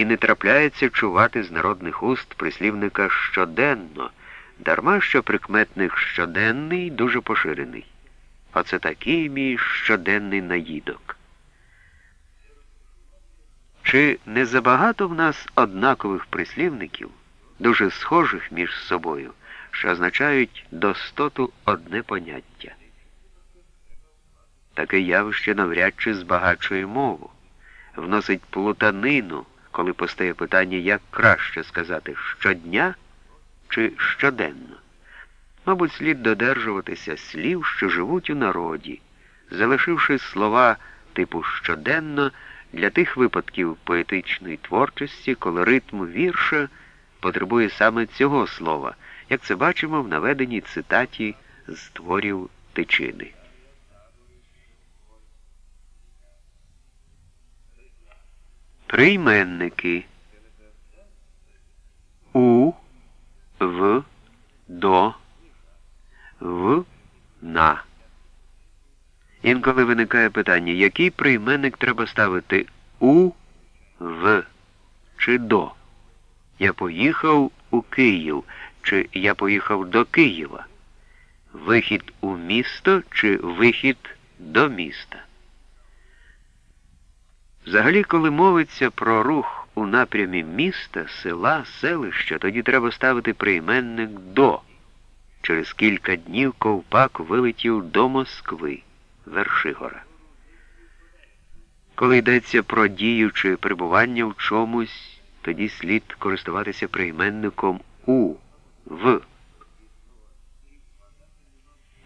і не трапляється чувати з народних уст прислівника щоденно, дарма що прикметник щоденний дуже поширений. Оце такий мій щоденний наїдок. Чи не забагато в нас однакових прислівників, дуже схожих між собою, що означають достоту одне поняття? Таке явище навряд чи збагачує мову, вносить плутанину, коли постає питання, як краще сказати щодня чи щоденно. Мабуть, слід додержуватися слів, що живуть у народі, залишивши слова типу щоденно для тих випадків поетичної творчості, коли ритм вірша потребує саме цього слова, як це бачимо в наведеній цитаті з творів тичини. Прийменники у, в, до, в, на. Інколи виникає питання, який прийменник треба ставити у, в чи до. Я поїхав у Київ, чи я поїхав до Києва. Вихід у місто чи вихід до міста. Взагалі, коли мовиться про рух у напрямі міста, села, селища, тоді треба ставити прийменник до. Через кілька днів ковпак вилетів до Москви, Вершигора. Коли йдеться про дію чи перебування в чомусь, тоді слід користуватися прийменником у, в.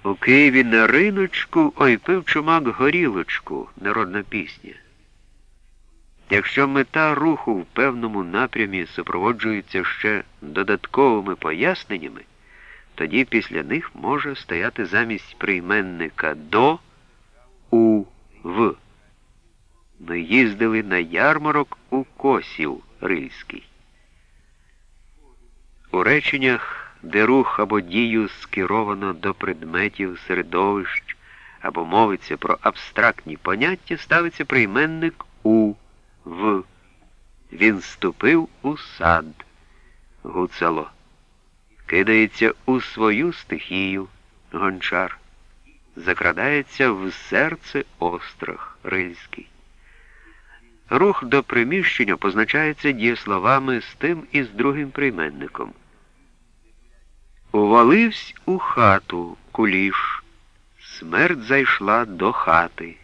У Києві на риночку ой пив чумак горілочку, народна пісня. Якщо мета руху в певному напрямі супроводжується ще додатковими поясненнями, тоді після них може стояти замість прийменника до у в. Ми їздили на ярмарок у Косів Рильський. У реченнях, де рух або дію скеровано до предметів, середовищ або мовиться про абстрактні поняття, ставиться прийменник у в. Він ступив у сад. Гуцало. Кидається у свою стихію гончар. Закрадається в серце острах Рильський. Рух до приміщення позначається дієсловами з тим і з другим прийменником. Уваливсь у хату куліш. Смерть зайшла до хати.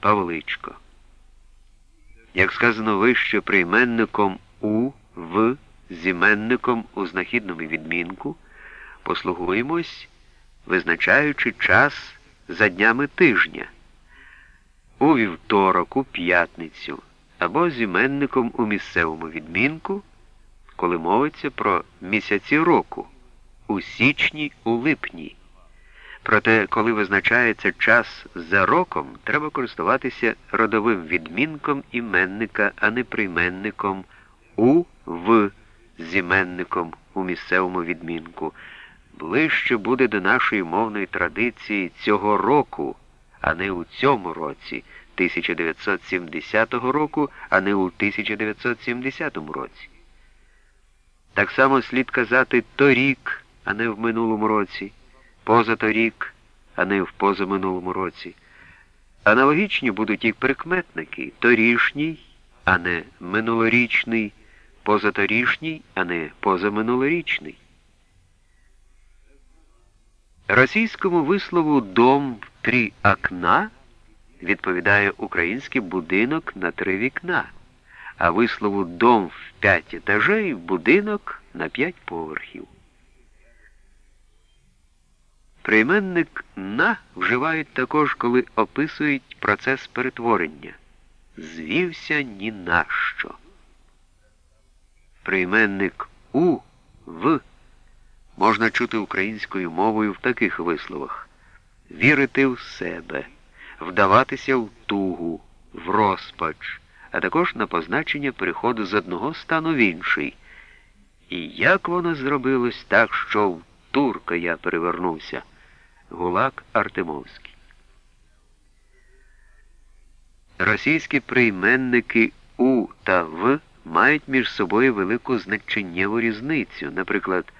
Павличко. Як сказано вище прийменником у, в, зіменником у знахідному відмінку, послугуємось, визначаючи час за днями тижня, у вівторок, у п'ятницю, або зіменником у місцевому відмінку, коли мовиться про місяці року, у січні, у липні. Проте, коли визначається час за роком, треба користуватися родовим відмінком іменника, а не прийменником у в зіменником у місцевому відмінку. Ближче буде до нашої мовної традиції цього року, а не у цьому році, 1970 року, а не у 1970 році. Так само слід казати торік, а не в минулому році позаторік, а не в позаминулому році. Аналогічні будуть і прикметники торішній, а не минулорічний, позаторішній, а не позаминулорічний. Російському вислову дом три окна відповідає український будинок на три вікна, а вислову дом в п'ять етажей будинок на п'ять поверхів. Прийменник на вживають також, коли описують процес перетворення. Звівся ні на що. Прийменник у в можна чути українською мовою в таких висловах вірити в себе, вдаватися в тугу, в розпач, а також на позначення переходу з одного стану в інший. І як воно зробилось так, що в турка я перевернувся? Гулак Артемовський. Російські прийменники У та В мають між собою велику значеннєву різницю. Наприклад,